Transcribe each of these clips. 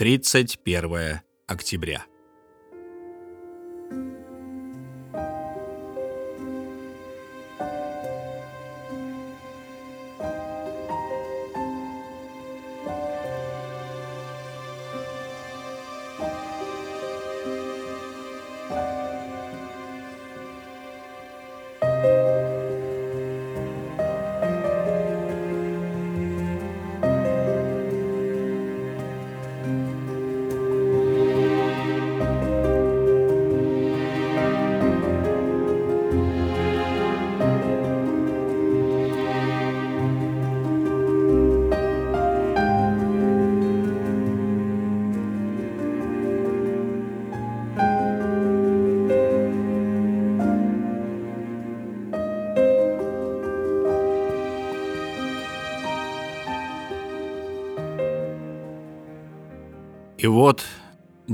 31 октября.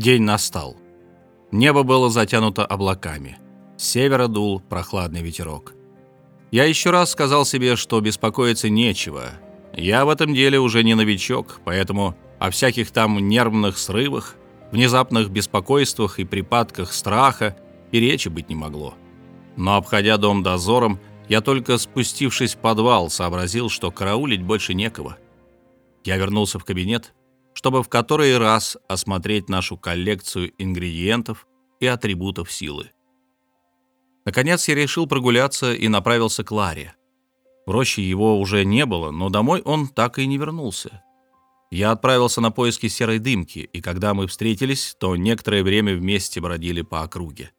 День настал. Небо было затянуто облаками. С севера дул прохладный ветерок. Я еще раз сказал себе, что беспокоиться нечего. Я в этом деле уже не новичок, поэтому о всяких там нервных срывах, внезапных беспокойствах и припадках страха и речи быть не могло. Но обходя дом дозором, я только спустившись в подвал, сообразил, что караулить больше некого. Я вернулся в кабинет, чтобы в который раз осмотреть нашу коллекцию ингредиентов и атрибутов силы. Наконец я решил прогуляться и направился к Ларе. В роще его уже не было, но домой он так и не вернулся. Я отправился на поиски серой дымки, и когда мы встретились, то некоторое время вместе бродили по округе.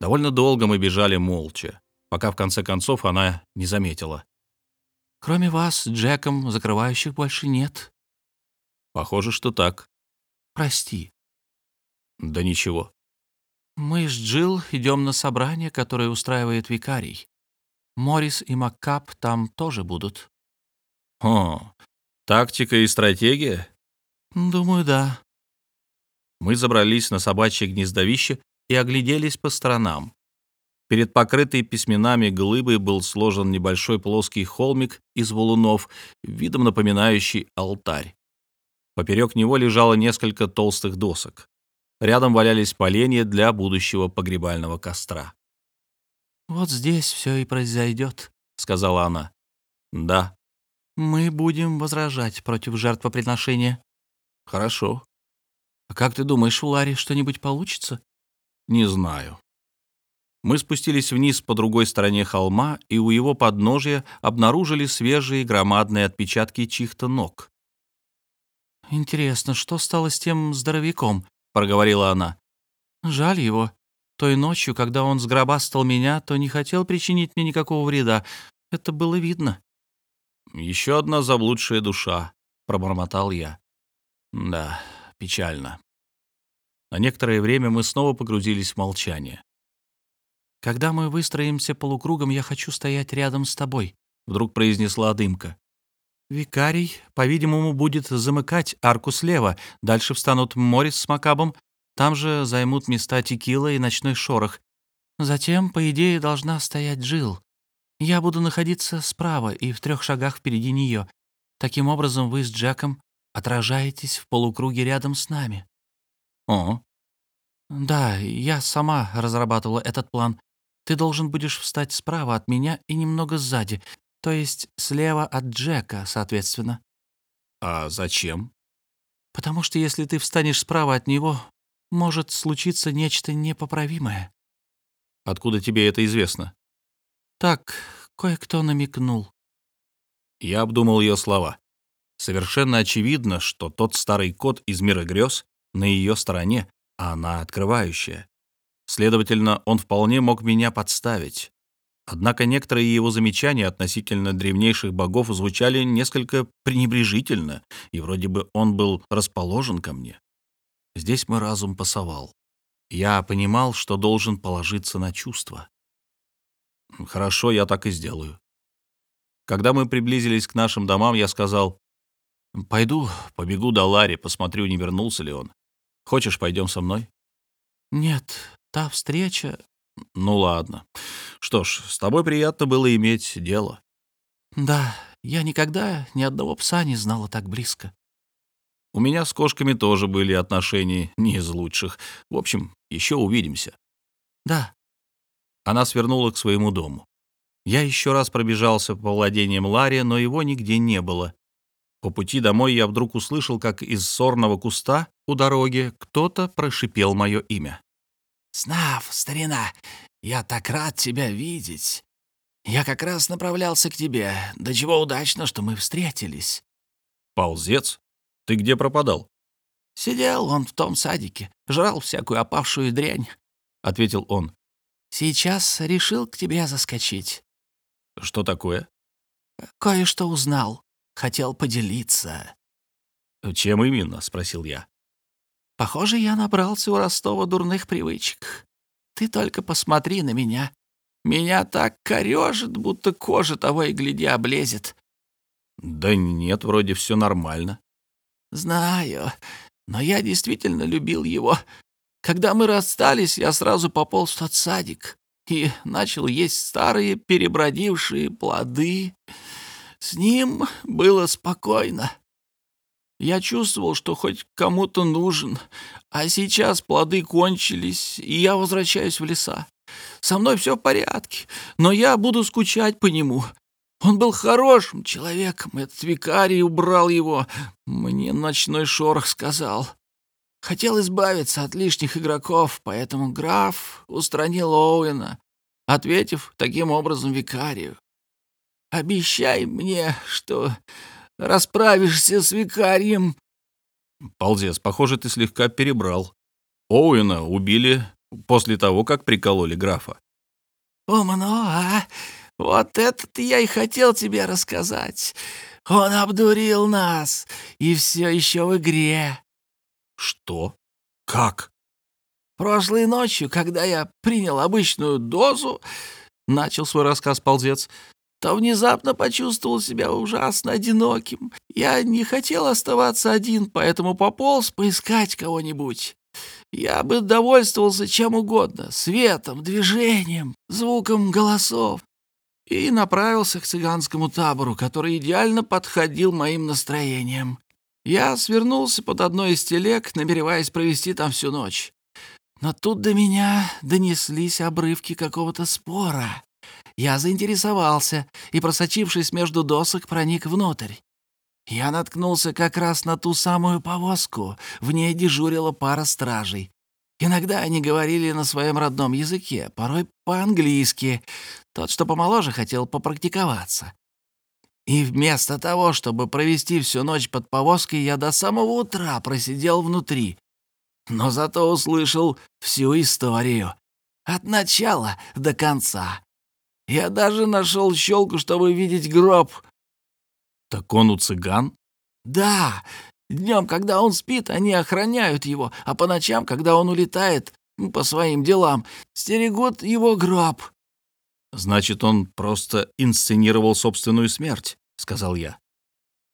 Довольно долго мы бежали молча, пока в конце концов она не заметила. «Кроме вас, Джеком, закрывающих больше нет», Похоже, что так. Прости. Да ничего. Мы с Джилл идем на собрание, которое устраивает викарий. Моррис и Маккап там тоже будут. О, тактика и стратегия? Думаю, да. Мы забрались на собачье гнездовище и огляделись по сторонам. Перед покрытой письменами глыбой был сложен небольшой плоский холмик из валунов, видом напоминающий алтарь. Поперек него лежало несколько толстых досок. Рядом валялись поленья для будущего погребального костра. «Вот здесь все и произойдет», — сказала она. «Да». «Мы будем возражать против жертвоприношения». «Хорошо». «А как ты думаешь, у Ларри что-нибудь получится?» «Не знаю». Мы спустились вниз по другой стороне холма, и у его подножия обнаружили свежие громадные отпечатки чьих-то ног. «Интересно, что стало с тем здоровяком?» — проговорила она. «Жаль его. Той ночью, когда он сгробастал меня, то не хотел причинить мне никакого вреда. Это было видно». «Еще одна заблудшая душа», — пробормотал я. «Да, печально». На некоторое время мы снова погрузились в молчание. «Когда мы выстроимся полукругом, я хочу стоять рядом с тобой», — вдруг произнесла дымка. Викарий, по-видимому, будет замыкать арку слева. Дальше встанут Морис с Макабом. Там же займут места Текила и Ночной Шорох. Затем, по идее, должна стоять Джил. Я буду находиться справа и в трех шагах впереди нее. Таким образом, вы с Джеком отражаетесь в полукруге рядом с нами. О. Да, я сама разрабатывала этот план. Ты должен будешь встать справа от меня и немного сзади. То есть слева от Джека, соответственно. А зачем? Потому что если ты встанешь справа от него, может случиться нечто непоправимое. Откуда тебе это известно? Так, кое-кто намекнул. Я обдумал ее слова. Совершенно очевидно, что тот старый кот из мира грез на ее стороне, а она открывающая. Следовательно, он вполне мог меня подставить. Однако некоторые его замечания относительно древнейших богов звучали несколько пренебрежительно, и вроде бы он был расположен ко мне. Здесь мой разум пасовал. Я понимал, что должен положиться на чувства. Хорошо, я так и сделаю. Когда мы приблизились к нашим домам, я сказал, «Пойду, побегу до Ларри, посмотрю, не вернулся ли он. Хочешь, пойдем со мной?» «Нет, та встреча...» «Ну ладно. Что ж, с тобой приятно было иметь дело. Да, я никогда ни одного пса не знала так близко. У меня с кошками тоже были отношения не из лучших. В общем, еще увидимся». «Да». Она свернула к своему дому. Я еще раз пробежался по владениям Ларри, но его нигде не было. По пути домой я вдруг услышал, как из сорного куста у дороги кто-то прошипел мое имя. «Снав, старина, я так рад тебя видеть. Я как раз направлялся к тебе. Да чего удачно, что мы встретились». «Ползец? Ты где пропадал?» «Сидел он в том садике, жрал всякую опавшую дрянь», — ответил он. «Сейчас решил к тебе заскочить». «Что такое?» «Кое-что узнал. Хотел поделиться». «Чем именно?» — спросил я. «Похоже, я набрался у Ростова дурных привычек. Ты только посмотри на меня. Меня так корежит, будто кожа того и гляди облезет». «Да нет, вроде все нормально». «Знаю, но я действительно любил его. Когда мы расстались, я сразу пополз в тот садик и начал есть старые перебродившие плоды. С ним было спокойно. Я чувствовал, что хоть кому-то нужен, а сейчас плоды кончились, и я возвращаюсь в леса. Со мной все в порядке, но я буду скучать по нему. Он был хорошим человеком, этот викарий убрал его. Мне ночной шорох сказал. Хотел избавиться от лишних игроков, поэтому граф устранил Оуэна, ответив таким образом викарию. «Обещай мне, что расправишься с викарием». «Ползец, похоже, ты слегка перебрал. Оуэна убили после того, как прикололи графа». «Умно, а? Вот это я и хотел тебе рассказать. Он обдурил нас, и все еще в игре. «Что? Как?» «Прошлой ночью, когда я принял обычную дозу, — начал свой рассказ ползец, — то внезапно почувствовал себя ужасно одиноким. Я не хотел оставаться один, поэтому пополз поискать кого-нибудь. Я бы довольствовался чем угодно — светом, движением, звуком голосов. И направился к цыганскому табору, который идеально подходил моим настроениям. Я свернулся под одной из телег, намереваясь провести там всю ночь. Но тут до меня донеслись обрывки какого-то спора. Я заинтересовался и, просочившись между досок, проник внутрь. Я наткнулся как раз на ту самую повозку. В ней дежурила пара стражей. Иногда они говорили на своем родном языке, порой по-английски. Тот, что помоложе, хотел попрактиковаться. И вместо того, чтобы провести всю ночь под повозкой, я до самого утра просидел внутри. Но зато услышал всю историю. От начала до конца. Я даже нашел щелку, чтобы видеть гроб. Так он у цыган? Да. Днем, когда он спит, они охраняют его, а по ночам, когда он улетает по своим делам, стерегут его гроб. «Значит, он просто инсценировал собственную смерть», — сказал я.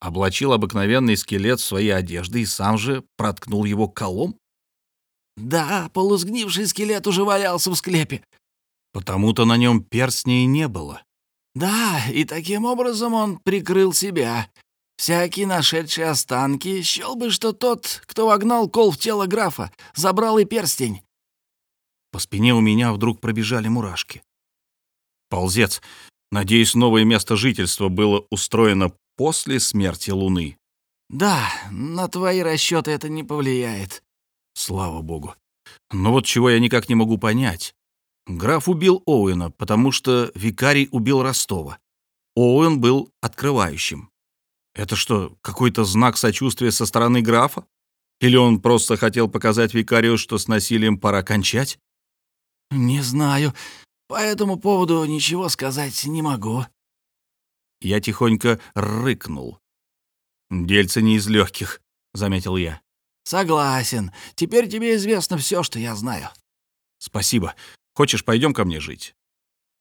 Облачил обыкновенный скелет в свои одежды и сам же проткнул его колом? «Да, полусгнивший скелет уже валялся в склепе». «Потому-то на нем перстней не было». «Да, и таким образом он прикрыл себя. Всякий, нашедший останки, счел бы, что тот, кто вогнал кол в тело графа, забрал и перстень». По спине у меня вдруг пробежали мурашки. Ползец. Надеюсь, новое место жительства было устроено после смерти Луны. Да, на твои расчеты это не повлияет. Слава богу. Но вот чего я никак не могу понять. Граф убил Оуэна, потому что викарий убил Ростова. Оуэн был открывающим. Это что, какой-то знак сочувствия со стороны графа? Или он просто хотел показать викарию, что с насилием пора кончать? «Не знаю. По этому поводу ничего сказать не могу». Я тихонько рыкнул. «Дельце не из легких», — заметил я. «Согласен. Теперь тебе известно все, что я знаю». «Спасибо. Хочешь, пойдем ко мне жить?»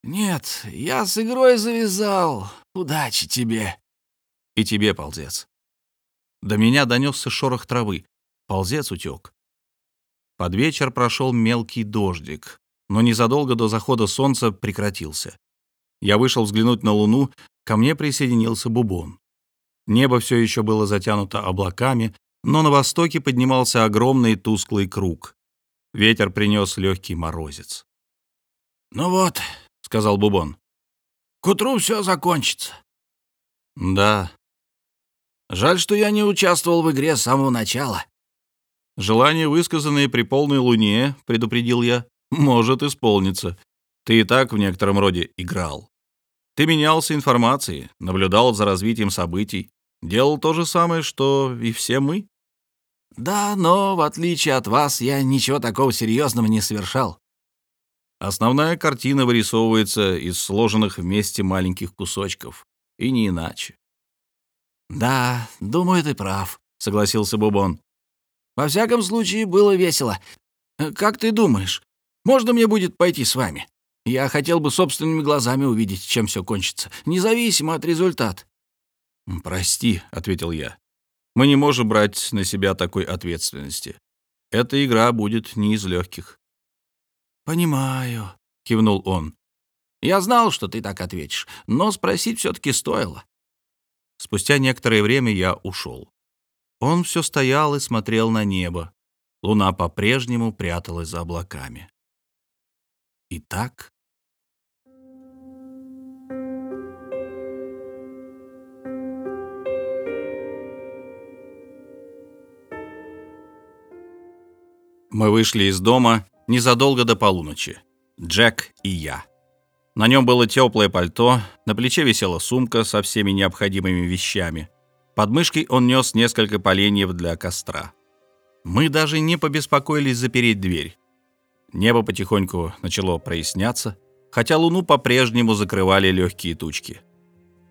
«Нет, я с игрой завязал. Удачи тебе». «И тебе, ползец». До меня донесся шорох травы. Ползец утек. Под вечер прошел мелкий дождик но незадолго до захода солнца прекратился. Я вышел взглянуть на луну, ко мне присоединился Бубон. Небо все еще было затянуто облаками, но на востоке поднимался огромный тусклый круг. Ветер принес легкий морозец. «Ну вот», — сказал Бубон, — «к утру все закончится». «Да». «Жаль, что я не участвовал в игре с самого начала». «Желание, высказанное при полной луне, — предупредил я, — может исполниться. Ты и так в некотором роде играл. Ты менялся информацией, наблюдал за развитием событий, делал то же самое, что и все мы». «Да, но, в отличие от вас, я ничего такого серьезного не совершал. Основная картина вырисовывается из сложенных вместе маленьких кусочков, и не иначе. «Да, думаю, ты прав», — согласился Бубон. «Во всяком случае, было весело. Как ты думаешь, можно мне будет пойти с вами? Я хотел бы собственными глазами увидеть, чем все кончится, независимо от результата». «Прости», — ответил я. «Мы не можем брать на себя такой ответственности. Эта игра будет не из легких. «Понимаю», — кивнул он. «Я знал, что ты так ответишь, но спросить все-таки стоило». Спустя некоторое время я ушел. Он все стоял и смотрел на небо. Луна по-прежнему пряталась за облаками. Итак... Мы вышли из дома незадолго до полуночи. Джек и я. На нем было теплое пальто, на плече висела сумка со всеми необходимыми вещами. Под мышкой он нес несколько поленьев для костра. Мы даже не побеспокоились запереть дверь. Небо потихоньку начало проясняться, хотя луну по-прежнему закрывали легкие тучки.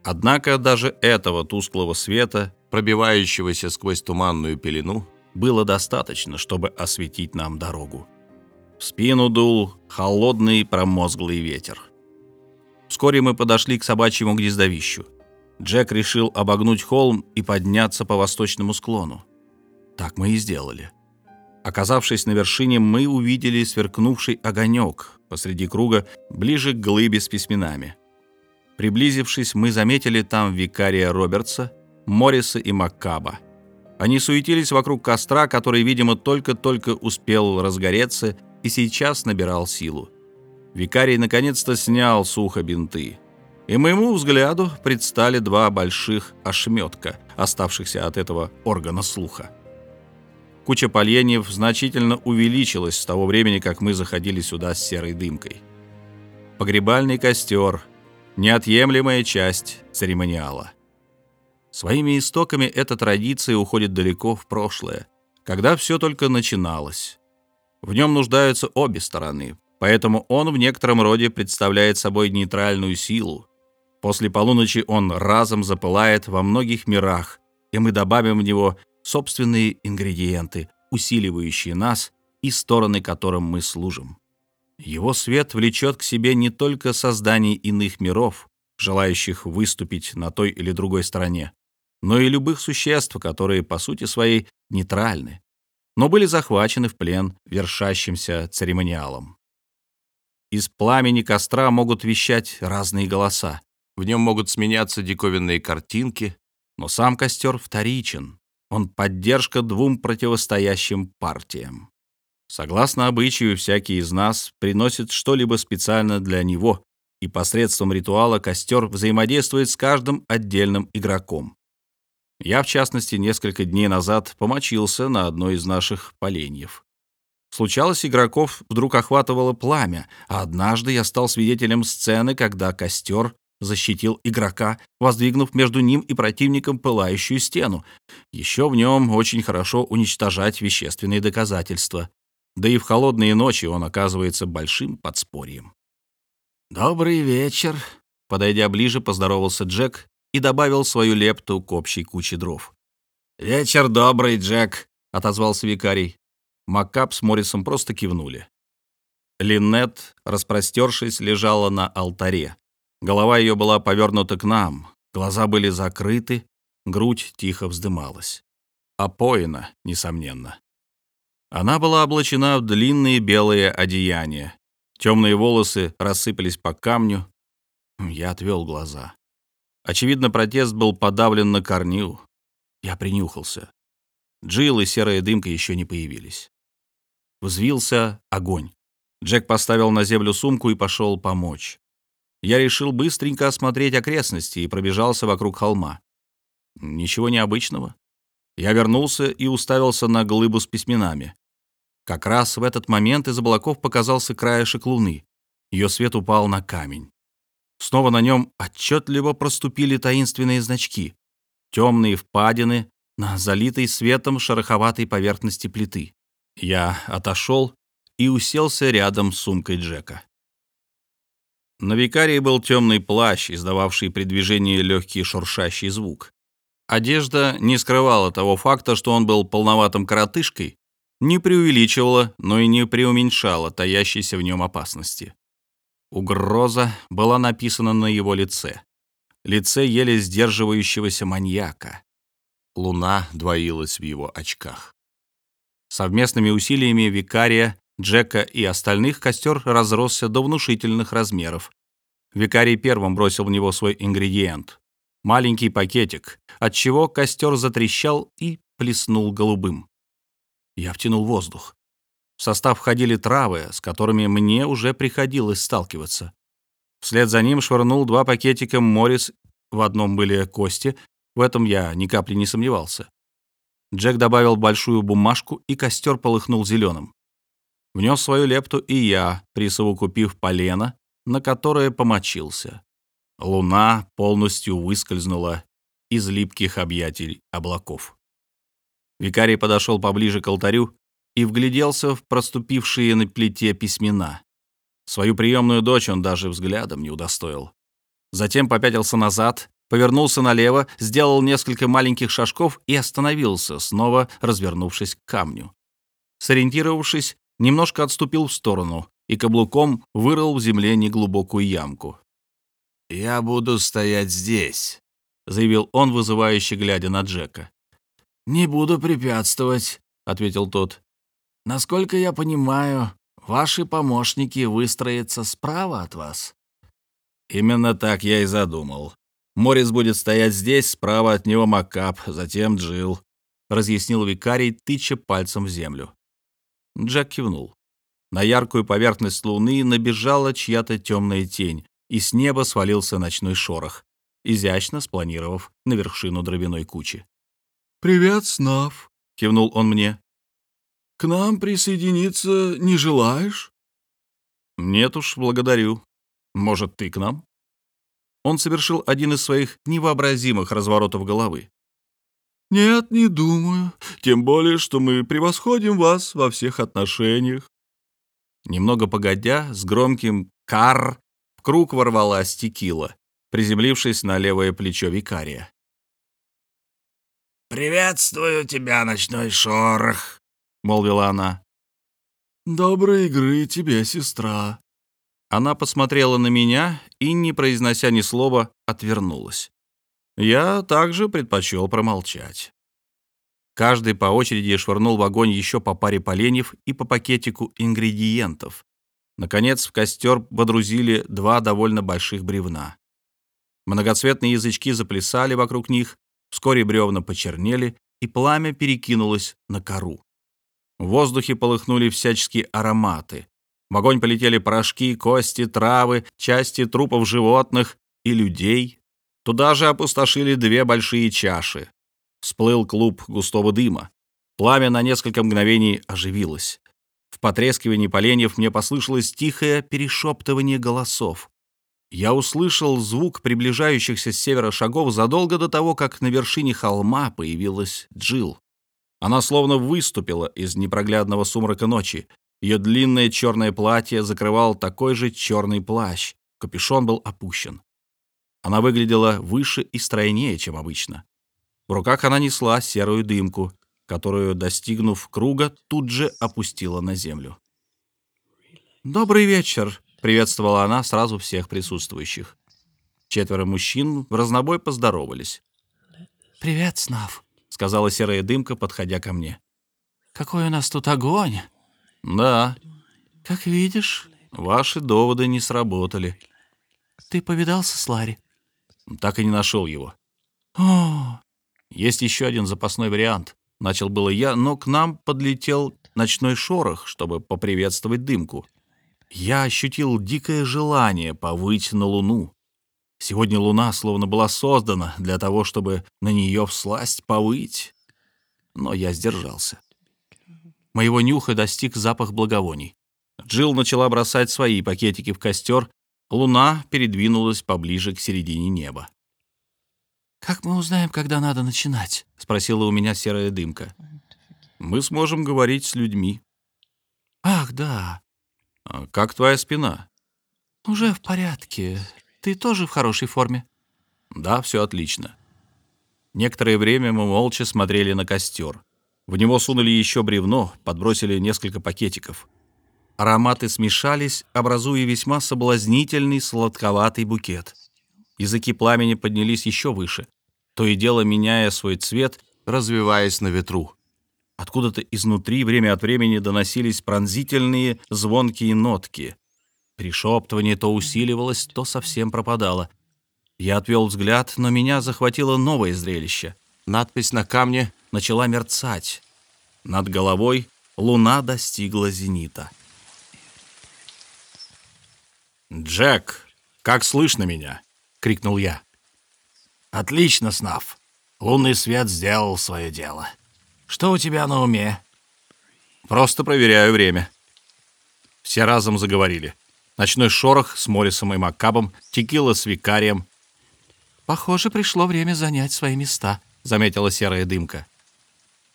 Однако даже этого тусклого света, пробивающегося сквозь туманную пелену, было достаточно, чтобы осветить нам дорогу. В спину дул холодный промозглый ветер. Вскоре мы подошли к собачьему гнездовищу. Джек решил обогнуть холм и подняться по восточному склону. Так мы и сделали. Оказавшись на вершине, мы увидели сверкнувший огонек посреди круга, ближе к глыбе с письменами. Приблизившись, мы заметили там викария Робертса, Морриса и Маккаба. Они суетились вокруг костра, который, видимо, только-только успел разгореться и сейчас набирал силу. Викарий наконец-то снял сухо бинты. И моему взгляду предстали два больших ошметка, оставшихся от этого органа слуха. Куча поленьев значительно увеличилась с того времени, как мы заходили сюда с серой дымкой. Погребальный костер — неотъемлемая часть церемониала. Своими истоками эта традиция уходит далеко в прошлое, когда все только начиналось. В нем нуждаются обе стороны, поэтому он в некотором роде представляет собой нейтральную силу. После полуночи он разом запылает во многих мирах, и мы добавим в него собственные ингредиенты, усиливающие нас и стороны, которым мы служим. Его свет влечет к себе не только создание иных миров, желающих выступить на той или другой стороне, но и любых существ, которые по сути своей нейтральны, но были захвачены в плен вершащимся церемониалом. Из пламени костра могут вещать разные голоса. В нем могут сменяться диковинные картинки, но сам костер вторичен. Он поддержка двум противостоящим партиям. Согласно обычаю, всякий из нас приносит что-либо специально для него, и посредством ритуала костер взаимодействует с каждым отдельным игроком. Я, в частности, несколько дней назад помочился на одной из наших поленьев. Случалось, игроков вдруг охватывало пламя, а однажды я стал свидетелем сцены, когда костер защитил игрока, воздвигнув между ним и противником пылающую стену. Еще в нем очень хорошо уничтожать вещественные доказательства. Да и в холодные ночи он оказывается большим подспорьем. «Добрый вечер», — подойдя ближе, поздоровался Джек и добавил свою лепту к общей куче дров. «Вечер добрый, Джек», — отозвался викарий. Маккап с Моррисом просто кивнули. Линнет, распростершись, лежала на алтаре. Голова ее была повернута к нам, глаза были закрыты, грудь тихо вздымалась. Опоина, несомненно. Она была облачена в длинные белые одеяния. Темные волосы рассыпались по камню. Я отвел глаза. Очевидно, протест был подавлен на корню. Я принюхался. Джилл и серая дымка еще не появились. Взвился огонь. Джек поставил на землю сумку и пошел помочь. Я решил быстренько осмотреть окрестности и пробежался вокруг холма. Ничего необычного. Я вернулся и уставился на глыбу с письменами. Как раз в этот момент из облаков показался краешек луны. Ее свет упал на камень. Снова на нем отчетливо проступили таинственные значки. Темные впадины на залитой светом шероховатой поверхности плиты. Я отошел и уселся рядом с сумкой Джека. На викарии был темный плащ, издававший при движении легкий шуршащий звук. Одежда не скрывала того факта, что он был полноватым коротышкой, не преувеличивала, но и не преуменьшала таящейся в нем опасности. Угроза была написана на его лице. Лице еле сдерживающегося маньяка. Луна двоилась в его очках. Совместными усилиями викария Джека и остальных костер разросся до внушительных размеров. Викарий первым бросил в него свой ингредиент — маленький пакетик, отчего костер затрещал и плеснул голубым. Я втянул воздух. В состав входили травы, с которыми мне уже приходилось сталкиваться. Вслед за ним швырнул два пакетика Моррис, в одном были кости, в этом я ни капли не сомневался. Джек добавил большую бумажку, и костер полыхнул зеленым. Внес свою лепту и я, присовокупив полено, на которое помочился. Луна полностью выскользнула из липких объятий облаков. Викарий подошел поближе к алтарю и вгляделся в проступившие на плите письмена. Свою приемную дочь он даже взглядом не удостоил. Затем попятился назад, повернулся налево, сделал несколько маленьких шажков и остановился, снова развернувшись к камню. Сориентировавшись, немножко отступил в сторону и каблуком вырыл в земле неглубокую ямку. «Я буду стоять здесь», — заявил он, вызывающе глядя на Джека. «Не буду препятствовать», — ответил тот. «Насколько я понимаю, ваши помощники выстроятся справа от вас». «Именно так я и задумал. Морис будет стоять здесь, справа от него Макап, затем Джил», — разъяснил викарий, тыча пальцем в землю. Джек кивнул. На яркую поверхность луны набежала чья-то темная тень, и с неба свалился ночной шорох, изящно спланировав на вершину дровяной кучи. «Привет, Снав», — кивнул он мне. «К нам присоединиться не желаешь?» «Нет уж, благодарю. Может, ты к нам?» Он совершил один из своих невообразимых разворотов головы. «Нет, не думаю. Тем более, что мы превосходим вас во всех отношениях». Немного погодя, с громким «кар» в круг ворвалась текила, приземлившись на левое плечо викария. «Приветствую тебя, ночной шорох», — молвила она. «Доброй игры тебе, сестра». Она посмотрела на меня и, не произнося ни слова, отвернулась. Я также предпочел промолчать. Каждый по очереди швырнул в огонь еще по паре поленьев и по пакетику ингредиентов. Наконец в костер водрузили два довольно больших бревна. Многоцветные язычки заплясали вокруг них, вскоре бревна почернели, и пламя перекинулось на кору. В воздухе полыхнули всяческие ароматы. В огонь полетели порошки, кости, травы, части трупов животных и людей, Туда же опустошили две большие чаши. Всплыл клуб густого дыма. Пламя на несколько мгновений оживилось. В потрескивании поленьев мне послышалось тихое перешептывание голосов. Я услышал звук приближающихся с севера шагов задолго до того, как на вершине холма появилась Джил. Она словно выступила из непроглядного сумрака ночи. Ее длинное черное платье закрывал такой же черный плащ. Капюшон был опущен. Она выглядела выше и стройнее, чем обычно. В руках она несла серую дымку, которую, достигнув круга, тут же опустила на землю. «Добрый вечер», — приветствовала она сразу всех присутствующих. Четверо мужчин в разнобой поздоровались. «Привет, Снав», — сказала серая дымка, подходя ко мне. «Какой у нас тут огонь!» «Да». «Как видишь...» «Ваши доводы не сработали». «Ты повидался с Ларри?» Так и не нашел его. О, есть еще один запасной вариант. Начал было я, но к нам подлетел ночной шорох, чтобы поприветствовать дымку. Я ощутил дикое желание повыть на луну. Сегодня луна словно была создана для того, чтобы на нее всласть повыть. Но я сдержался. Моего нюха достиг запах благовоний. Джилл начала бросать свои пакетики в костер, луна передвинулась поближе к середине неба. «Как мы узнаем, когда надо начинать?» — спросила у меня серая дымка. «Мы сможем говорить с людьми». «Ах, да». А «Как твоя спина?» «Уже в порядке. Ты тоже в хорошей форме?» «Да, все отлично». Некоторое время мы молча смотрели на костер. В него сунули еще бревно, подбросили несколько пакетиков. Ароматы смешались, образуя весьма соблазнительный сладковатый букет. Языки пламени поднялись еще выше, то и дело меняя свой цвет, развиваясь на ветру. Откуда-то изнутри время от времени доносились пронзительные звонкие нотки. Пришептывание то усиливалось, то совсем пропадало. Я отвел взгляд, но меня захватило новое зрелище. Надпись на камне начала мерцать. Над головой луна достигла зенита. «Джек, как слышно меня?» — крикнул я. «Отлично, Снав. Лунный свет сделал свое дело. Что у тебя на уме?» «Просто проверяю время». Все разом заговорили. Ночной шорох с Моррисом и Маккабом, текила с викарием. «Похоже, пришло время занять свои места», — заметила серая дымка.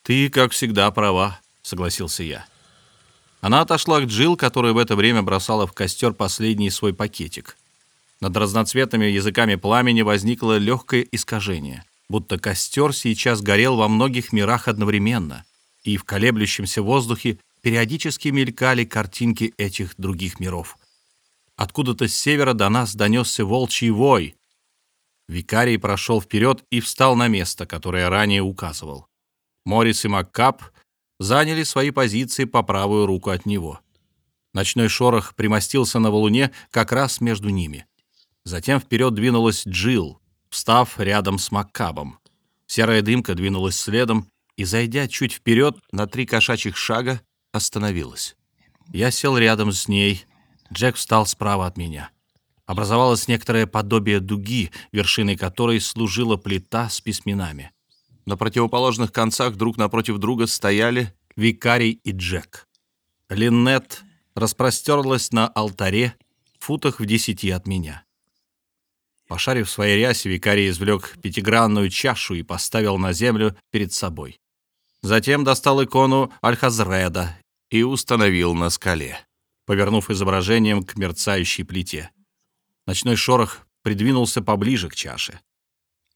«Ты, как всегда, права», — согласился я. Она отошла к Джил, которая в это время бросала в костер последний свой пакетик. Над разноцветными языками пламени возникло легкое искажение, будто костер сейчас горел во многих мирах одновременно, и в колеблющемся воздухе периодически мелькали картинки этих других миров. Откуда-то с севера до нас донесся волчий вой. Викарий прошел вперед и встал на место, которое ранее указывал. Морис и Маккап заняли свои позиции по правую руку от него. Ночной шорох примостился на валуне как раз между ними. Затем вперед двинулась Джил, встав рядом с Маккабом. Серая дымка двинулась следом и, зайдя чуть вперед на три кошачьих шага, остановилась. Я сел рядом с ней. Джек встал справа от меня. Образовалось некоторое подобие дуги, вершиной которой служила плита с письменами. На противоположных концах друг напротив друга стояли Викарий и Джек. Линнет распростерлась на алтаре в футах в десяти от меня. Пошарив в своей рясе, викарий извлек пятигранную чашу и поставил на землю перед собой. Затем достал икону Альхазреда и установил на скале, повернув изображением к мерцающей плите. Ночной шорох придвинулся поближе к чаше.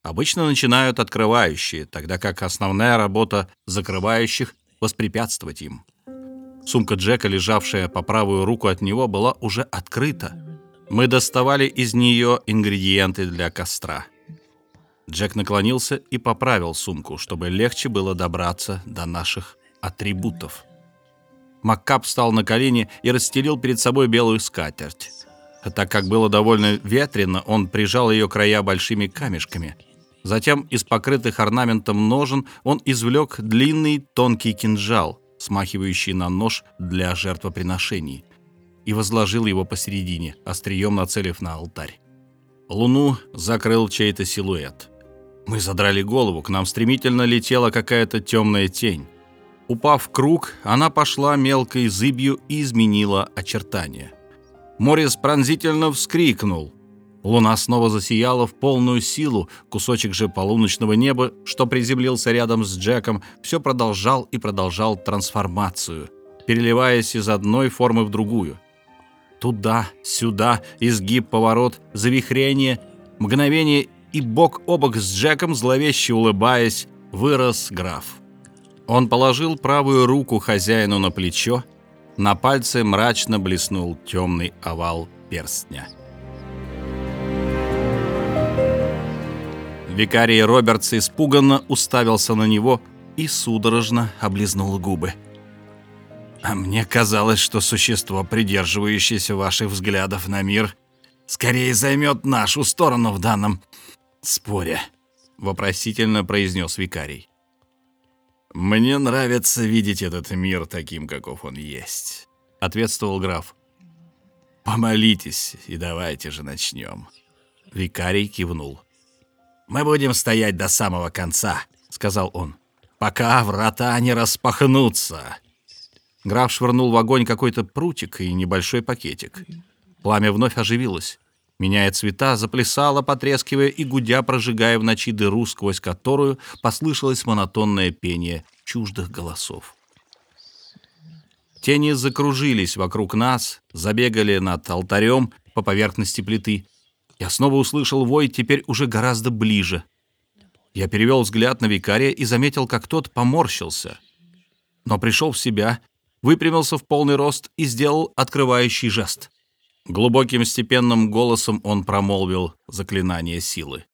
Обычно начинают открывающие, тогда как основная работа закрывающих — воспрепятствовать им. Сумка Джека, лежавшая по правую руку от него, была уже открыта. Мы доставали из нее ингредиенты для костра. Джек наклонился и поправил сумку, чтобы легче было добраться до наших атрибутов. Маккап встал на колени и расстелил перед собой белую скатерть. Так как было довольно ветрено, он прижал ее края большими камешками — Затем из покрытых орнаментом ножен он извлек длинный тонкий кинжал, смахивающий на нож для жертвоприношений, и возложил его посередине, острием нацелив на алтарь. Луну закрыл чей-то силуэт. Мы задрали голову, к нам стремительно летела какая-то темная тень. Упав в круг, она пошла мелкой зыбью и изменила очертания. Морис пронзительно вскрикнул. Луна снова засияла в полную силу, кусочек же полуночного неба, что приземлился рядом с Джеком, все продолжал и продолжал трансформацию, переливаясь из одной формы в другую. Туда, сюда, изгиб, поворот, завихрение, мгновение и бок о бок с Джеком, зловеще улыбаясь, вырос граф. Он положил правую руку хозяину на плечо, на пальце мрачно блеснул темный овал перстня. Викарий Робертс испуганно уставился на него и судорожно облизнул губы. «А мне казалось, что существо, придерживающееся ваших взглядов на мир, скорее займет нашу сторону в данном споре», — вопросительно произнес викарий. «Мне нравится видеть этот мир таким, каков он есть», — ответствовал граф. «Помолитесь, и давайте же начнем». Викарий кивнул. «Мы будем стоять до самого конца», — сказал он, — «пока врата не распахнутся». Граф швырнул в огонь какой-то прутик и небольшой пакетик. Пламя вновь оживилось. Меняя цвета, заплясало, потрескивая и гудя, прожигая в ночи дыру, сквозь которую послышалось монотонное пение чуждых голосов. Тени закружились вокруг нас, забегали над алтарем по поверхности плиты. Я снова услышал вой, теперь уже гораздо ближе. Я перевел взгляд на викария и заметил, как тот поморщился. Но пришел в себя, выпрямился в полный рост и сделал открывающий жест. Глубоким степенным голосом он промолвил заклинание силы.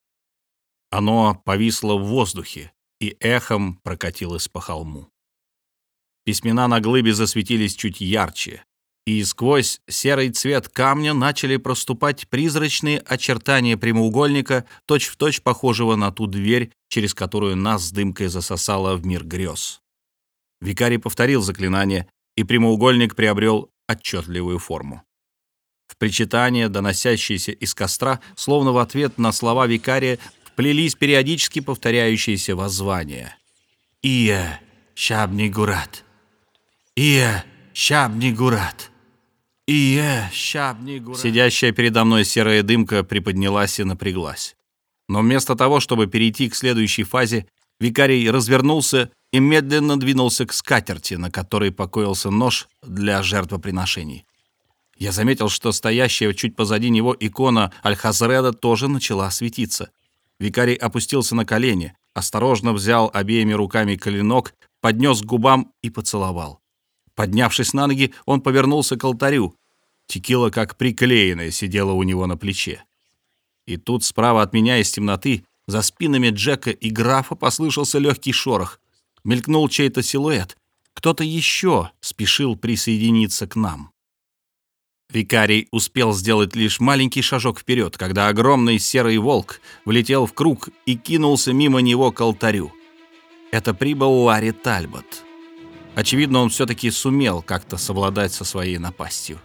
Оно повисло в воздухе и эхом прокатилось по холму. Письмена на глыбе засветились чуть ярче, и сквозь серый цвет камня начали проступать призрачные очертания прямоугольника, точь-в-точь точь похожего на ту дверь, через которую нас с дымкой засосало в мир грез. Викарий повторил заклинание, и прямоугольник приобрел отчетливую форму. В причитания, доносящиеся из костра, словно в ответ на слова викария, вплелись периодически повторяющиеся воззвания. «Ия, щабни гурат! Ия, щабни гурат!» «Ия, щабни гурат!» Сидящая передо мной серая дымка приподнялась и напряглась. Но вместо того, чтобы перейти к следующей фазе, викарий развернулся и медленно двинулся к скатерти, на которой покоился нож для жертвоприношений. Я заметил, что стоящая чуть позади него икона Аль-Хазреда тоже начала светиться. Викарий опустился на колени, осторожно взял обеими руками коленок, поднес к губам и поцеловал. Поднявшись на ноги, он повернулся к алтарю. Текила, как приклеенная, сидела у него на плече. И тут справа от меня из темноты, за спинами Джека и графа, послышался легкий шорох. Мелькнул чей-то силуэт. Кто-то еще спешил присоединиться к нам. Викарий успел сделать лишь маленький шажок вперед, когда огромный серый волк влетел в круг и кинулся мимо него к алтарю. Это прибыл Ларри Тальбот. Очевидно, он все-таки сумел как-то совладать со своей напастью.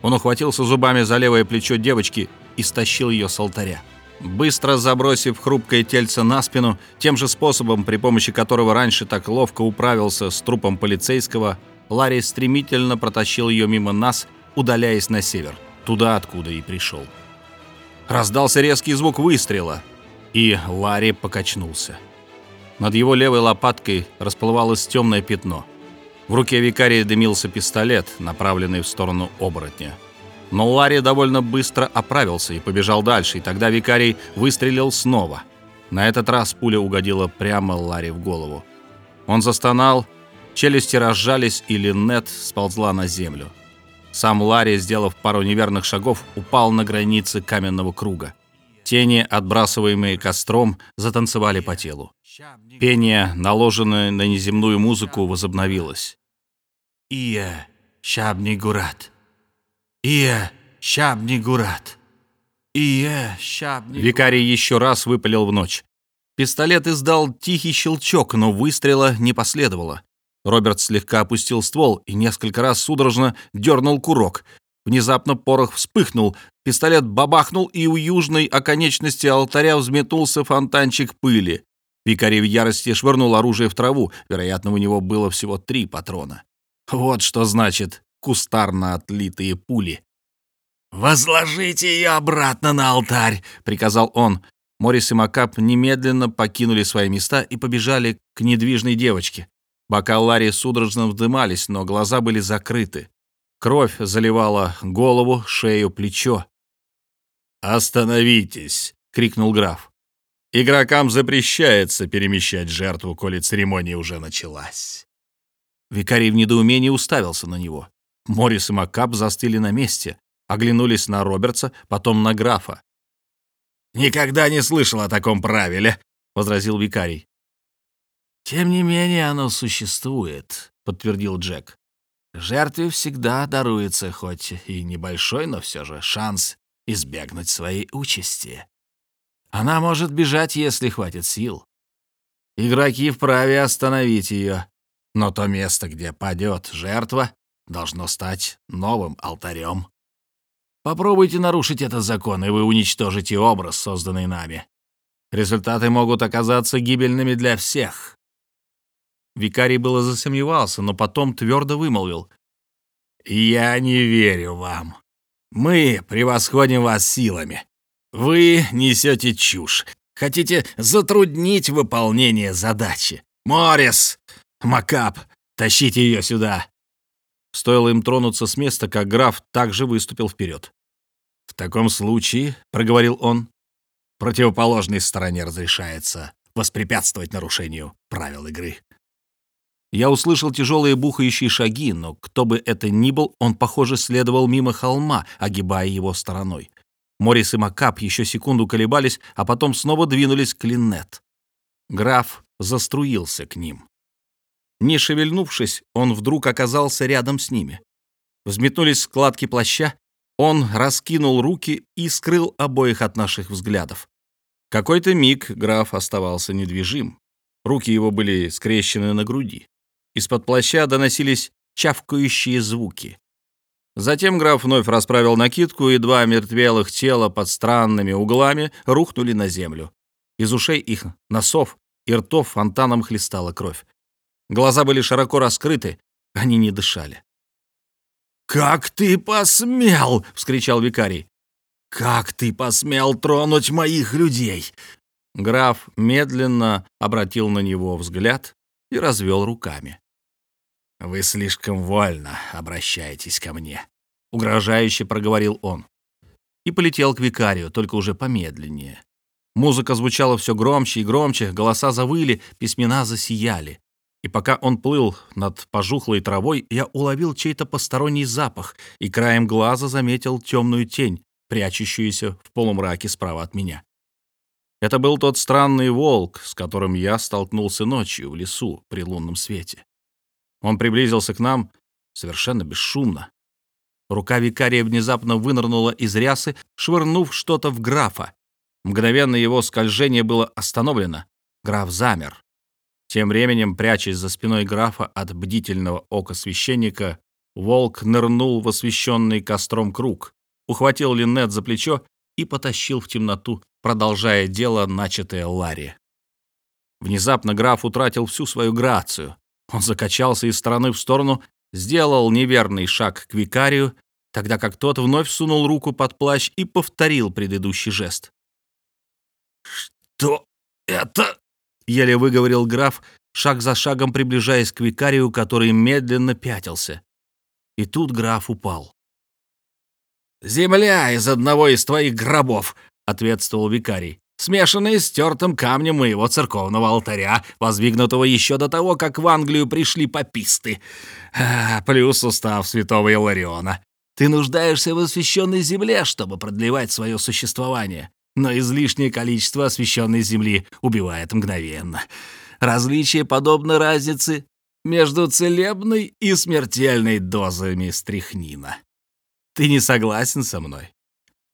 Он ухватился зубами за левое плечо девочки и стащил ее с алтаря. Быстро забросив хрупкое тельце на спину, тем же способом, при помощи которого раньше так ловко управился с трупом полицейского, Ларри стремительно протащил ее мимо нас удаляясь на север, туда, откуда и пришел. Раздался резкий звук выстрела, и Ларри покачнулся. Над его левой лопаткой расплывалось темное пятно. В руке викария дымился пистолет, направленный в сторону оборотня. Но Ларри довольно быстро оправился и побежал дальше, и тогда викарий выстрелил снова. На этот раз пуля угодила прямо Ларри в голову. Он застонал, челюсти разжались, и Линнет сползла на землю. Сам Ларри, сделав пару неверных шагов, упал на границе каменного круга. Тени, отбрасываемые костром, затанцевали по телу. Пение, наложенное на неземную музыку, возобновилось. «Ия, щабни гурат! Ия, щабни гурат! Ия, щабни...» Викарий еще раз выпалил в ночь. Пистолет издал тихий щелчок, но выстрела не последовало. Роберт слегка опустил ствол и несколько раз судорожно дернул курок. Внезапно порох вспыхнул, пистолет бабахнул, и у южной оконечности алтаря взметнулся фонтанчик пыли. Викарий в ярости швырнул оружие в траву, вероятно, у него было всего три патрона. Вот что значит кустарно отлитые пули. «Возложите ее обратно на алтарь!» — приказал он. Морис и Макап немедленно покинули свои места и побежали к недвижной девочке. Бока Ларри судорожно вдымались, но глаза были закрыты. Кровь заливала голову, шею, плечо. «Остановитесь!» — крикнул граф. «Игрокам запрещается перемещать жертву, коли церемония уже началась». Викарий в недоумении уставился на него. Морис и Макап застыли на месте, оглянулись на Робертса, потом на графа. «Никогда не слышал о таком правиле», — возразил викарий. «Тем не менее оно существует», — подтвердил Джек. «Жертве всегда даруется, хоть и небольшой, но все же шанс избегнуть своей участи. Она может бежать, если хватит сил. Игроки вправе остановить ее, но то место, где падет жертва, должно стать новым алтарем. Попробуйте нарушить этот закон, и вы уничтожите образ, созданный нами. Результаты могут оказаться гибельными для всех. Викарий было засомневался, но потом твердо вымолвил. «Я не верю вам. Мы превосходим вас силами. Вы несете чушь. Хотите затруднить выполнение задачи. Морис! Макап! Тащите ее сюда!» Стоило им тронуться с места, как граф также выступил вперед. «В таком случае, — проговорил он, — противоположной стороне разрешается воспрепятствовать нарушению правил игры». Я услышал тяжелые бухающие шаги, но кто бы это ни был, он, похоже, следовал мимо холма, огибая его стороной. Морис и Макап еще секунду колебались, а потом снова двинулись к Линнет. Граф заструился к ним. Не шевельнувшись, он вдруг оказался рядом с ними. Взметнулись складки плаща, он раскинул руки и скрыл обоих от наших взглядов. Какой-то миг граф оставался недвижим. Руки его были скрещены на груди. Из-под плаща доносились чавкающие звуки. Затем граф вновь расправил накидку, и два мертвелых тела под странными углами рухнули на землю. Из ушей их, носов и ртов фонтаном хлестала кровь. Глаза были широко раскрыты, они не дышали. «Как ты посмел!» — вскричал викарий. «Как ты посмел тронуть моих людей?» Граф медленно обратил на него взгляд и развел руками. «Вы слишком вольно обращаетесь ко мне», — угрожающе проговорил он. И полетел к викарию, только уже помедленнее. Музыка звучала все громче и громче, голоса завыли, письмена засияли. И пока он плыл над пожухлой травой, я уловил чей-то посторонний запах и краем глаза заметил темную тень, прячущуюся в полумраке справа от меня. Это был тот странный волк, с которым я столкнулся ночью в лесу при лунном свете. Он приблизился к нам совершенно бесшумно. Рука викария внезапно вынырнула из рясы, швырнув что-то в графа. Мгновенно его скольжение было остановлено. Граф замер. Тем временем, прячась за спиной графа от бдительного ока священника, волк нырнул в освещенный костром круг, ухватил Линнет за плечо и потащил в темноту, продолжая дело, начатое Ларри. Внезапно граф утратил всю свою грацию. Он закачался из стороны в сторону, сделал неверный шаг к викарию, тогда как тот вновь сунул руку под плащ и повторил предыдущий жест. «Что это?» — еле выговорил граф, шаг за шагом приближаясь к викарию, который медленно пятился. И тут граф упал. «Земля из одного из твоих гробов», — ответствовал викарий смешанные с тертым камнем моего церковного алтаря, воздвигнутого еще до того, как в Англию пришли пописты. А, плюс устав святого Илариона. Ты нуждаешься в освященной земле, чтобы продлевать свое существование, но излишнее количество освященной земли убивает мгновенно. Различие подобно разнице между целебной и смертельной дозами стрихнина. Ты не согласен со мной?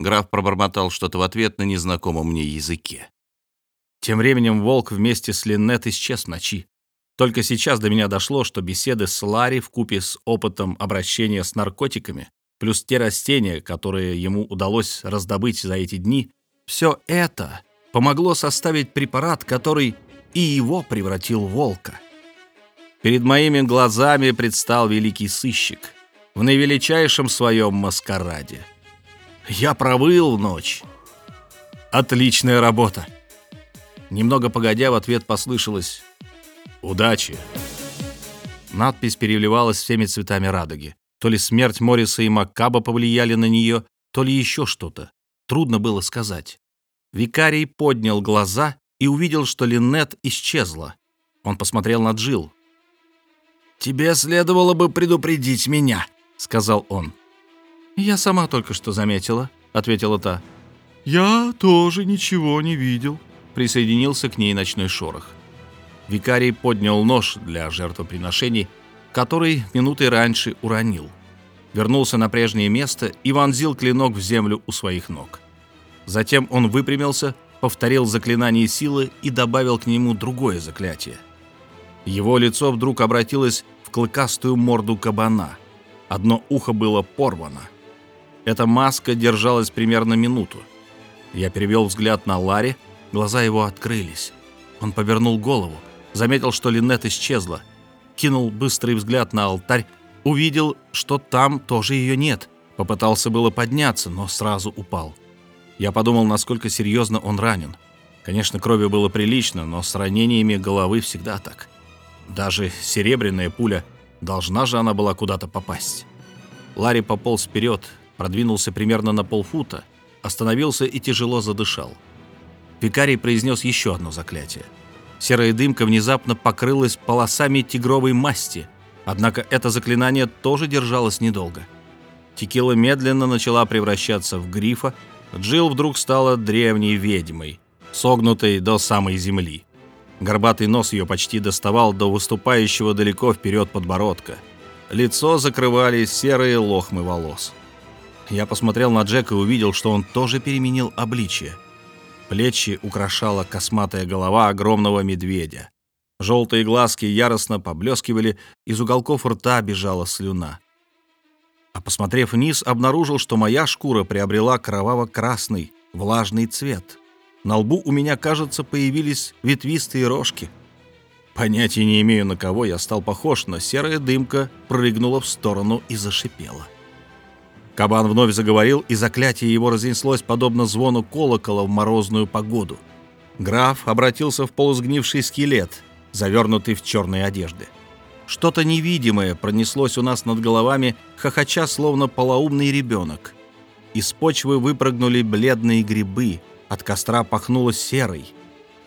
Граф пробормотал что-то в ответ на незнакомом мне языке. Тем временем волк вместе с Линнет исчез в ночи. Только сейчас до меня дошло, что беседы с Ларри вкупе с опытом обращения с наркотиками, плюс те растения, которые ему удалось раздобыть за эти дни, все это помогло составить препарат, который и его превратил в волка. Перед моими глазами предстал великий сыщик в наивеличайшем своем маскараде — я провыл ночь. Отличная работа. Немного погодя, в ответ послышалось «Удачи». Надпись переливалась всеми цветами радуги. То ли смерть Морриса и Маккаба повлияли на нее, то ли еще что-то. Трудно было сказать. Викарий поднял глаза и увидел, что Линнет исчезла. Он посмотрел на Джил. «Тебе следовало бы предупредить меня», — сказал он. «Я сама только что заметила», — ответила та. «Я тоже ничего не видел», — присоединился к ней ночной шорох. Викарий поднял нож для жертвоприношений, который минутой раньше уронил. Вернулся на прежнее место и вонзил клинок в землю у своих ног. Затем он выпрямился, повторил заклинание силы и добавил к нему другое заклятие. Его лицо вдруг обратилось в клыкастую морду кабана. Одно ухо было порвано. Эта маска держалась примерно минуту. Я перевел взгляд на Ларри, глаза его открылись. Он повернул голову, заметил, что Линет исчезла, кинул быстрый взгляд на алтарь, увидел, что там тоже ее нет. Попытался было подняться, но сразу упал. Я подумал, насколько серьезно он ранен. Конечно, крови было прилично, но с ранениями головы всегда так. Даже серебряная пуля, должна же она была куда-то попасть. Ларри пополз вперед, продвинулся примерно на полфута, остановился и тяжело задышал. Викарий произнес еще одно заклятие. Серая дымка внезапно покрылась полосами тигровой масти, однако это заклинание тоже держалось недолго. Текила медленно начала превращаться в грифа, Джилл вдруг стала древней ведьмой, согнутой до самой земли. Горбатый нос ее почти доставал до выступающего далеко вперед подбородка. Лицо закрывали серые лохмы волос. Я посмотрел на Джека и увидел, что он тоже переменил обличие. Плечи украшала косматая голова огромного медведя. Желтые глазки яростно поблескивали, из уголков рта бежала слюна. А посмотрев вниз, обнаружил, что моя шкура приобрела кроваво-красный, влажный цвет. На лбу у меня, кажется, появились ветвистые рожки. Понятия не имею, на кого я стал похож, но серая дымка прыгнула в сторону и зашипела. Кабан вновь заговорил, и заклятие его разнеслось, подобно звону колокола в морозную погоду. Граф обратился в полусгнивший скелет, завернутый в черные одежды. Что-то невидимое пронеслось у нас над головами, хохоча, словно полоумный ребенок. Из почвы выпрыгнули бледные грибы, от костра пахнуло серой.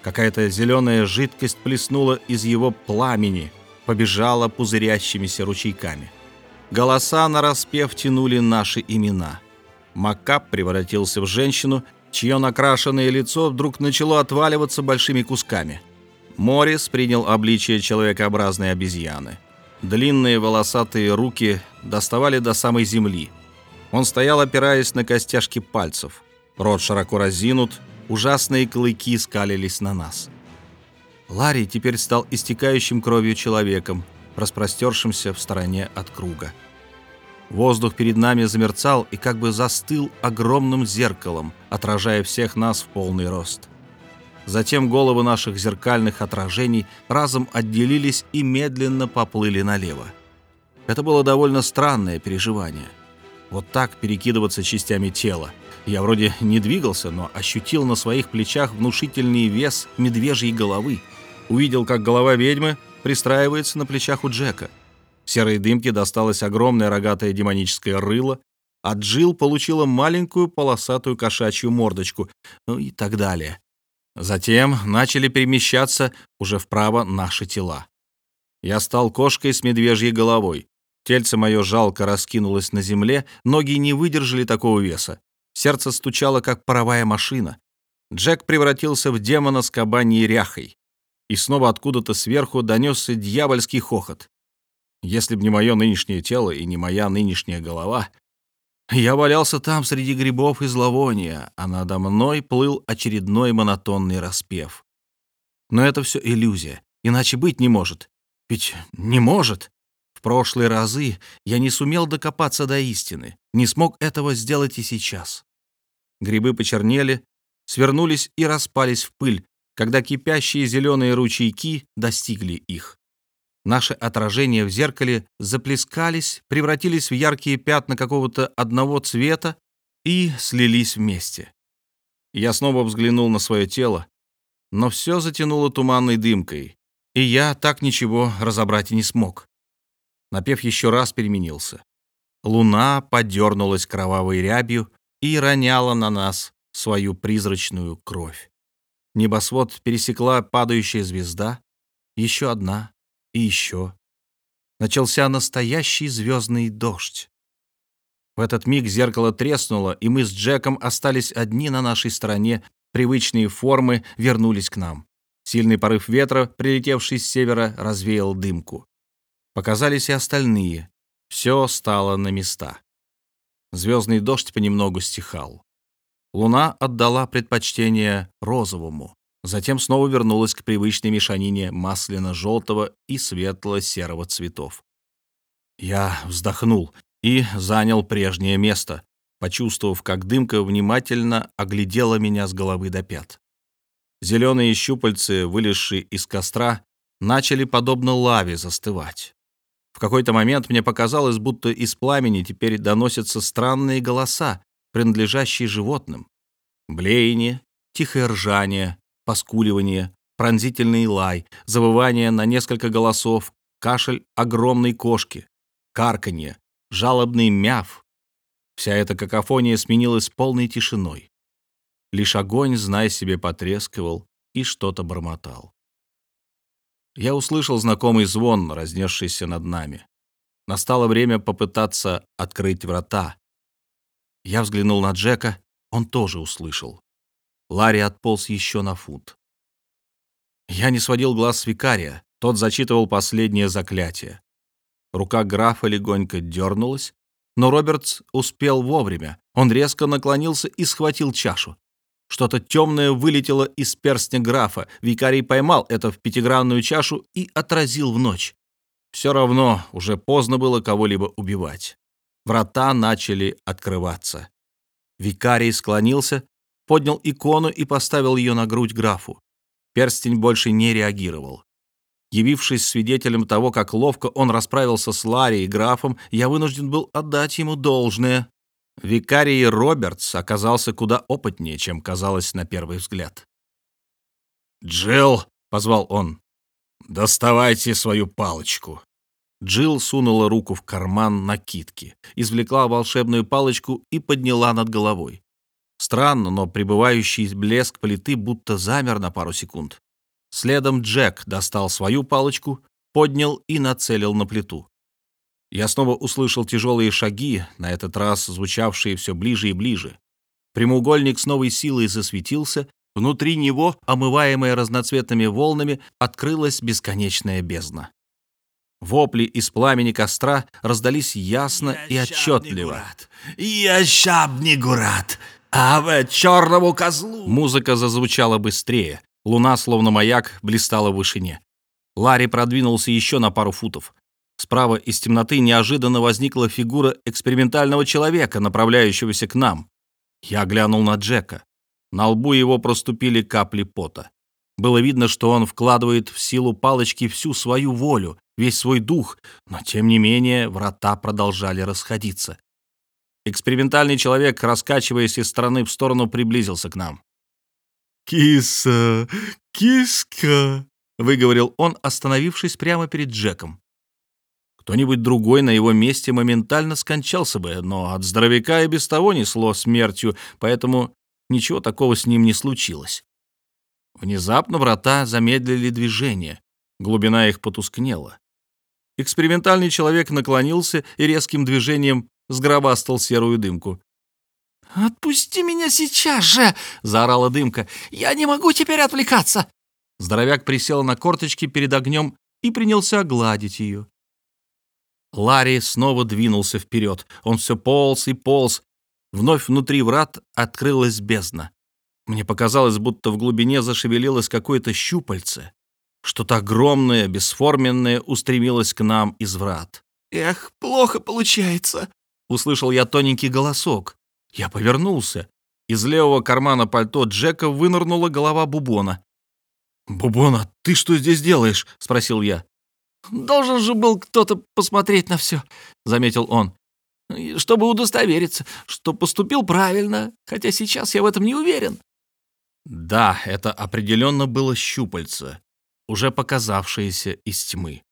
Какая-то зеленая жидкость плеснула из его пламени, побежала пузырящимися ручейками. Голоса нараспев тянули наши имена. Макап превратился в женщину, чье накрашенное лицо вдруг начало отваливаться большими кусками. Морис принял обличие человекообразной обезьяны. Длинные волосатые руки доставали до самой земли. Он стоял, опираясь на костяшки пальцев. Рот широко разинут, ужасные клыки скалились на нас. Ларри теперь стал истекающим кровью человеком, распростершимся в стороне от круга. Воздух перед нами замерцал и как бы застыл огромным зеркалом, отражая всех нас в полный рост. Затем головы наших зеркальных отражений разом отделились и медленно поплыли налево. Это было довольно странное переживание. Вот так перекидываться частями тела. Я вроде не двигался, но ощутил на своих плечах внушительный вес медвежьей головы. Увидел, как голова ведьмы пристраивается на плечах у Джека. Серой дымке досталось огромное рогатое демоническое рыло, а Джилл получила маленькую полосатую кошачью мордочку, ну и так далее. Затем начали перемещаться уже вправо наши тела. Я стал кошкой с медвежьей головой. Тельце мое жалко раскинулось на земле, ноги не выдержали такого веса. Сердце стучало, как паровая машина. Джек превратился в демона с кабаньей ряхой и снова откуда-то сверху донесся дьявольский хохот. Если б не мое нынешнее тело и не моя нынешняя голова, я валялся там среди грибов и зловония, а надо мной плыл очередной монотонный распев. Но это все иллюзия, иначе быть не может. Ведь не может. В прошлые разы я не сумел докопаться до истины, не смог этого сделать и сейчас. Грибы почернели, свернулись и распались в пыль, когда кипящие зеленые ручейки достигли их. Наши отражения в зеркале заплескались, превратились в яркие пятна какого-то одного цвета и слились вместе. Я снова взглянул на свое тело, но все затянуло туманной дымкой, и я так ничего разобрать и не смог. Напев еще раз переменился. Луна подернулась кровавой рябью и роняла на нас свою призрачную кровь. Небосвод пересекла падающая звезда, еще одна и еще. Начался настоящий звездный дождь. В этот миг зеркало треснуло, и мы с Джеком остались одни на нашей стороне, привычные формы вернулись к нам. Сильный порыв ветра, прилетевший с севера, развеял дымку. Показались и остальные. Все стало на места. Звездный дождь понемногу стихал. Луна отдала предпочтение розовому, затем снова вернулась к привычной мешанине масляно-желтого и светло-серого цветов. Я вздохнул и занял прежнее место, почувствовав, как дымка внимательно оглядела меня с головы до пят. Зеленые щупальцы, вылезшие из костра, начали подобно лаве застывать. В какой-то момент мне показалось, будто из пламени теперь доносятся странные голоса, принадлежащие животным. Блеяние, тихое ржание, поскуливание, пронзительный лай, завывание на несколько голосов, кашель огромной кошки, карканье, жалобный мяв. Вся эта какофония сменилась полной тишиной. Лишь огонь, знай себе, потрескивал и что-то бормотал. Я услышал знакомый звон, разнесшийся над нами. Настало время попытаться открыть врата. Я взглянул на Джека, он тоже услышал. Ларри отполз еще на фут. Я не сводил глаз с викария, тот зачитывал последнее заклятие. Рука графа легонько дернулась, но Робертс успел вовремя. Он резко наклонился и схватил чашу. Что-то темное вылетело из перстня графа. Викарий поймал это в пятигранную чашу и отразил в ночь. Все равно уже поздно было кого-либо убивать. Врата начали открываться. Викарий склонился, поднял икону и поставил ее на грудь графу. Перстень больше не реагировал. Явившись свидетелем того, как ловко он расправился с Ларри и графом, я вынужден был отдать ему должное. Викарий Робертс оказался куда опытнее, чем казалось на первый взгляд. «Джилл!» — позвал он. «Доставайте свою палочку!» Джилл сунула руку в карман накидки, извлекла волшебную палочку и подняла над головой. Странно, но пребывающий блеск плиты будто замер на пару секунд. Следом Джек достал свою палочку, поднял и нацелил на плиту. Я снова услышал тяжелые шаги, на этот раз звучавшие все ближе и ближе. Прямоугольник с новой силой засветился, внутри него, омываемая разноцветными волнами, открылась бесконечная бездна. Вопли из пламени костра раздались ясно и отчетливо. «Я щабни гурат, а в черному козлу!» Музыка зазвучала быстрее. Луна, словно маяк, блистала в вышине. Ларри продвинулся еще на пару футов. Справа из темноты неожиданно возникла фигура экспериментального человека, направляющегося к нам. Я глянул на Джека. На лбу его проступили капли пота. Было видно, что он вкладывает в силу палочки всю свою волю, весь свой дух, но тем не менее врата продолжали расходиться. Экспериментальный человек, раскачиваясь из стороны в сторону, приблизился к нам. «Киса! Киска!» — выговорил он, остановившись прямо перед Джеком. Кто-нибудь другой на его месте моментально скончался бы, но от здоровяка и без того несло смертью, поэтому ничего такого с ним не случилось. Внезапно врата замедлили движение, глубина их потускнела. Экспериментальный человек наклонился и резким движением сгробастал серую дымку. «Отпусти меня сейчас же!» — заорала дымка. «Я не могу теперь отвлекаться!» Здоровяк присел на корточки перед огнем и принялся гладить ее. Ларри снова двинулся вперед. Он все полз и полз. Вновь внутри врат открылась бездна. Мне показалось, будто в глубине зашевелилось какое-то щупальце. Что-то огромное, бесформенное устремилось к нам из врат. «Эх, плохо получается!» — услышал я тоненький голосок. Я повернулся. Из левого кармана пальто Джека вынырнула голова Бубона. «Бубона, ты что здесь делаешь?» — спросил я. Должен же был кто-то посмотреть на все, заметил он. Чтобы удостовериться, что поступил правильно, хотя сейчас я в этом не уверен. Да, это определенно было щупальце, уже показавшееся из тьмы.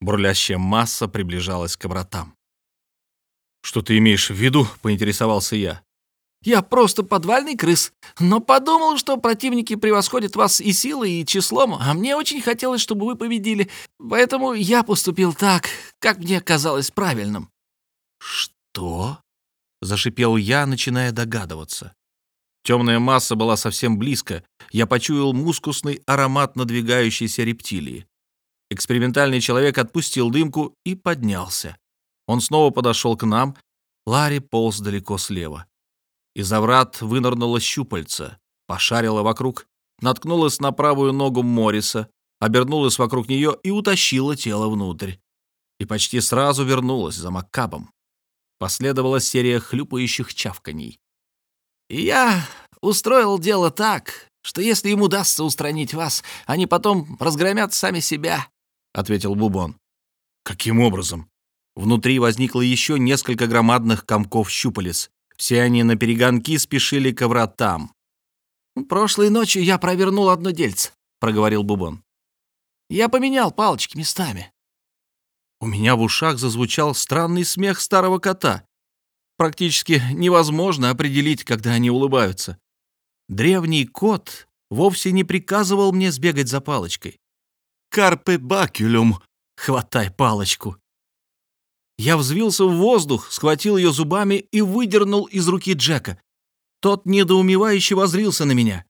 Бурлящая масса приближалась к вратам. «Что ты имеешь в виду?» — поинтересовался я. Я просто подвальный крыс, но подумал, что противники превосходят вас и силой, и числом, а мне очень хотелось, чтобы вы победили, поэтому я поступил так, как мне казалось правильным». «Что?» — зашипел я, начиная догадываться. Темная масса была совсем близко. Я почуял мускусный аромат надвигающейся рептилии. Экспериментальный человек отпустил дымку и поднялся. Он снова подошел к нам. Ларри полз далеко слева. Из врат вынырнуло щупальце, пошарило вокруг, наткнулась на правую ногу Морриса, обернулась вокруг нее и утащила тело внутрь. И почти сразу вернулась за Маккабом. Последовала серия хлюпающих чавканий. «Я устроил дело так, что если им удастся устранить вас, они потом разгромят сами себя», — ответил Бубон. «Каким образом?» Внутри возникло еще несколько громадных комков щупалец. Все они на перегонки спешили к вратам. «Прошлой ночью я провернул одно дельце», — проговорил Бубон. «Я поменял палочки местами». У меня в ушах зазвучал странный смех старого кота. Практически невозможно определить, когда они улыбаются. Древний кот вовсе не приказывал мне сбегать за палочкой. «Карпе бакюлюм! Хватай палочку!» Я взвился в воздух, схватил ее зубами и выдернул из руки Джека. Тот недоумевающе возрился на меня.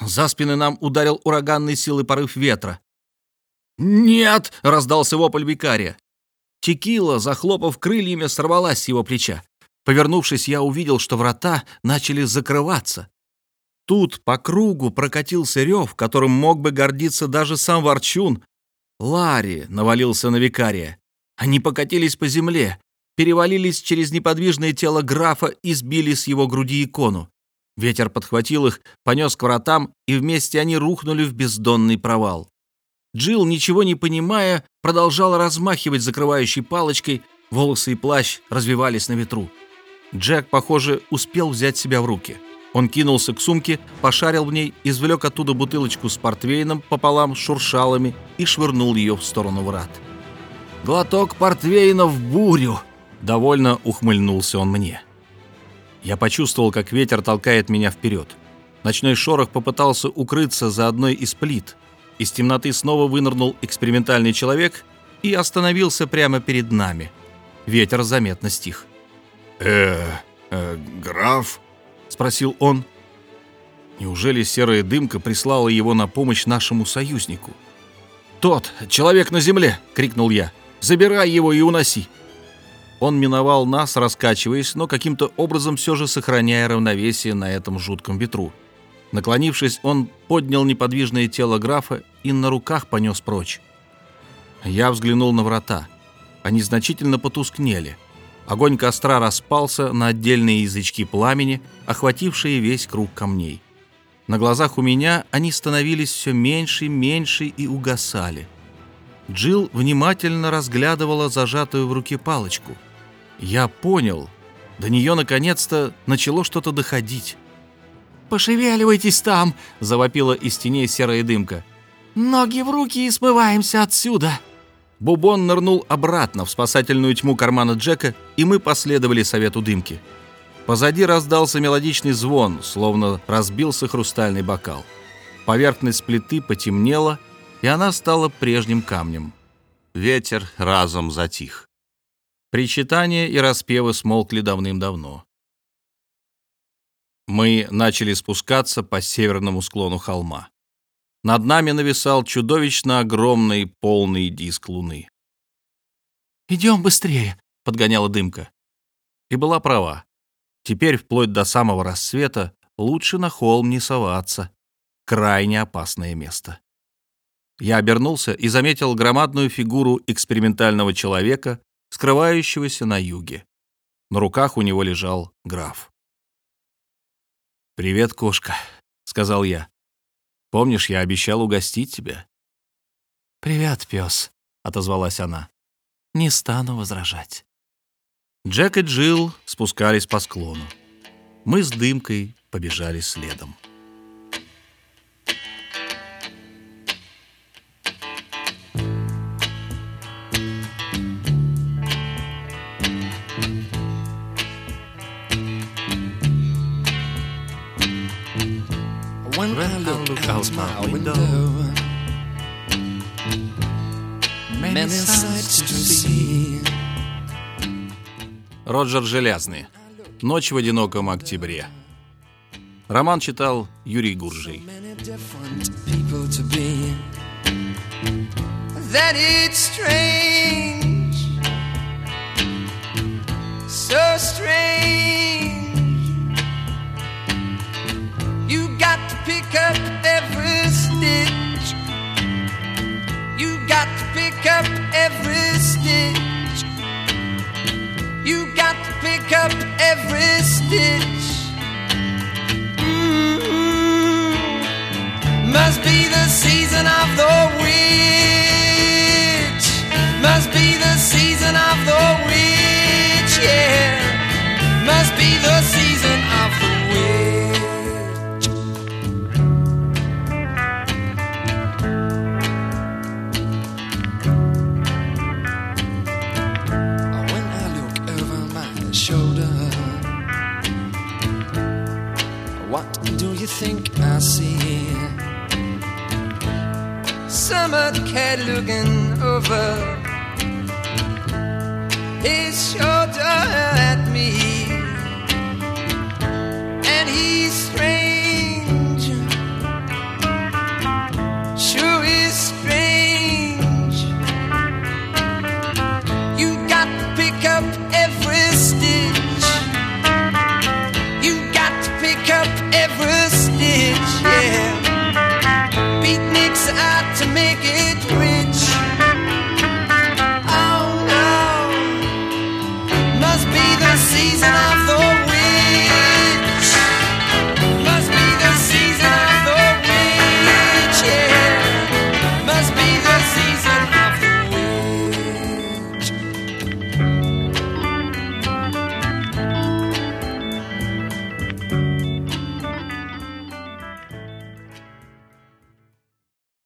За спины нам ударил ураганной силой порыв ветра. «Нет!» — раздался вопль викария. Текила, захлопав крыльями, сорвалась с его плеча. Повернувшись, я увидел, что врата начали закрываться. Тут по кругу прокатился рев, которым мог бы гордиться даже сам Ворчун. Ларри навалился на викария. Они покатились по земле, перевалились через неподвижное тело графа и сбили с его груди икону. Ветер подхватил их, понес к вратам, и вместе они рухнули в бездонный провал. Джилл, ничего не понимая, продолжала размахивать закрывающей палочкой, волосы и плащ развивались на ветру. Джек, похоже, успел взять себя в руки. Он кинулся к сумке, пошарил в ней, извлек оттуда бутылочку с портвейном пополам шуршалами и швырнул ее в сторону врат. Глоток портвейна в бурю!» Довольно ухмыльнулся он мне. Я почувствовал, как ветер толкает меня вперед. Ночной шорох попытался укрыться за одной из плит. Из темноты снова вынырнул экспериментальный человек и остановился прямо перед нами. Ветер заметно стих. «Э, э граф?» — спросил он. Неужели серая дымка прислала его на помощь нашему союзнику? «Тот, человек на земле!» — крикнул я. Забирай его и уноси!» Он миновал нас, раскачиваясь, но каким-то образом все же сохраняя равновесие на этом жутком ветру. Наклонившись, он поднял неподвижное тело графа и на руках понес прочь. Я взглянул на врата. Они значительно потускнели. Огонь костра распался на отдельные язычки пламени, охватившие весь круг камней. На глазах у меня они становились все меньше, меньше и угасали — Джилл внимательно разглядывала зажатую в руке палочку. Я понял. До нее наконец-то начало что-то доходить. «Пошевеливайтесь там!» — завопила из теней серая дымка. «Ноги в руки и смываемся отсюда!» Бубон нырнул обратно в спасательную тьму кармана Джека, и мы последовали совету дымки. Позади раздался мелодичный звон, словно разбился хрустальный бокал. Поверхность плиты потемнела — и она стала прежним камнем. Ветер разом затих. Причитания и распевы смолкли давным-давно. Мы начали спускаться по северному склону холма. Над нами нависал чудовищно огромный полный диск луны. «Идем быстрее», — подгоняла дымка. И была права. Теперь, вплоть до самого рассвета, лучше на холм не соваться. Крайне опасное место. Я обернулся и заметил громадную фигуру экспериментального человека, скрывающегося на юге. На руках у него лежал граф. «Привет, кошка», — сказал я. «Помнишь, я обещал угостить тебя?» «Привет, пес», — отозвалась она. «Не стану возражать». Джек и Джилл спускались по склону. Мы с дымкой побежали следом. Out, my window, many sights to see. Роджер Железный. Ночь в одиноком октябре. Роман читал Юрий Гуржий. That it's strange, so strange pick up every stitch. You got to pick up every stitch. You got to pick up every stitch. Mm-hmm. Must be the season of the witch. Must be the season of the witch, yeah. Must be the season you think I see? Summer cat looking over his shoulder at me,